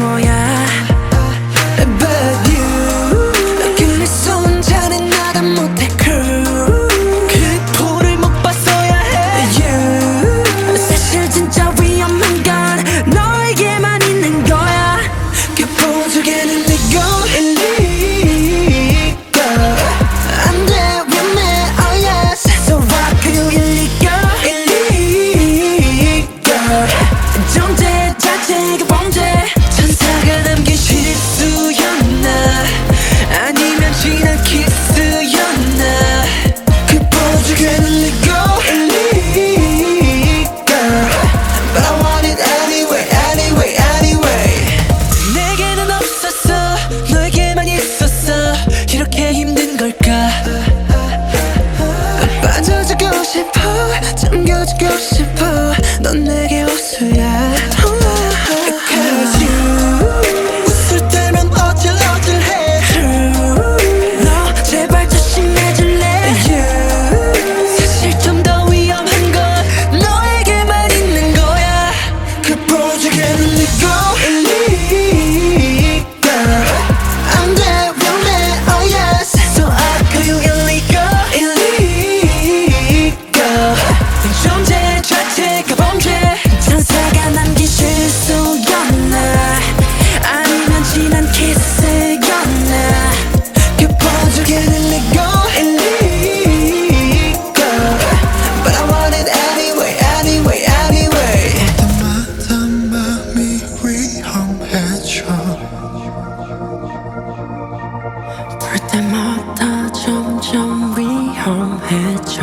moja 힘든 걸까? 빠져주고 싶어 잠겨주고 싶어. 넌 내게 호수야 범죄 천사가 남긴 실수였나? 아니면 지난 키스였나? 그 보조개는 legal illegal But I want it anyway anyway anyway. 때마다 마음이 위험해져. 볼 때마다 점점 위험해져